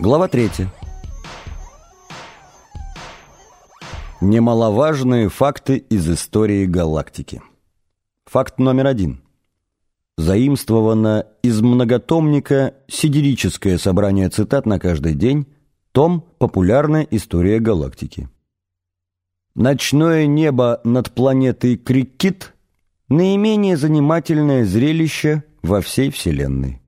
Глава 3. Немаловажные факты из истории галактики. Факт номер один. Заимствовано из многотомника «Сидерическое собрание цитат на каждый день», том «Популярная история галактики». Ночное небо над планетой Крикит – наименее занимательное зрелище во всей Вселенной.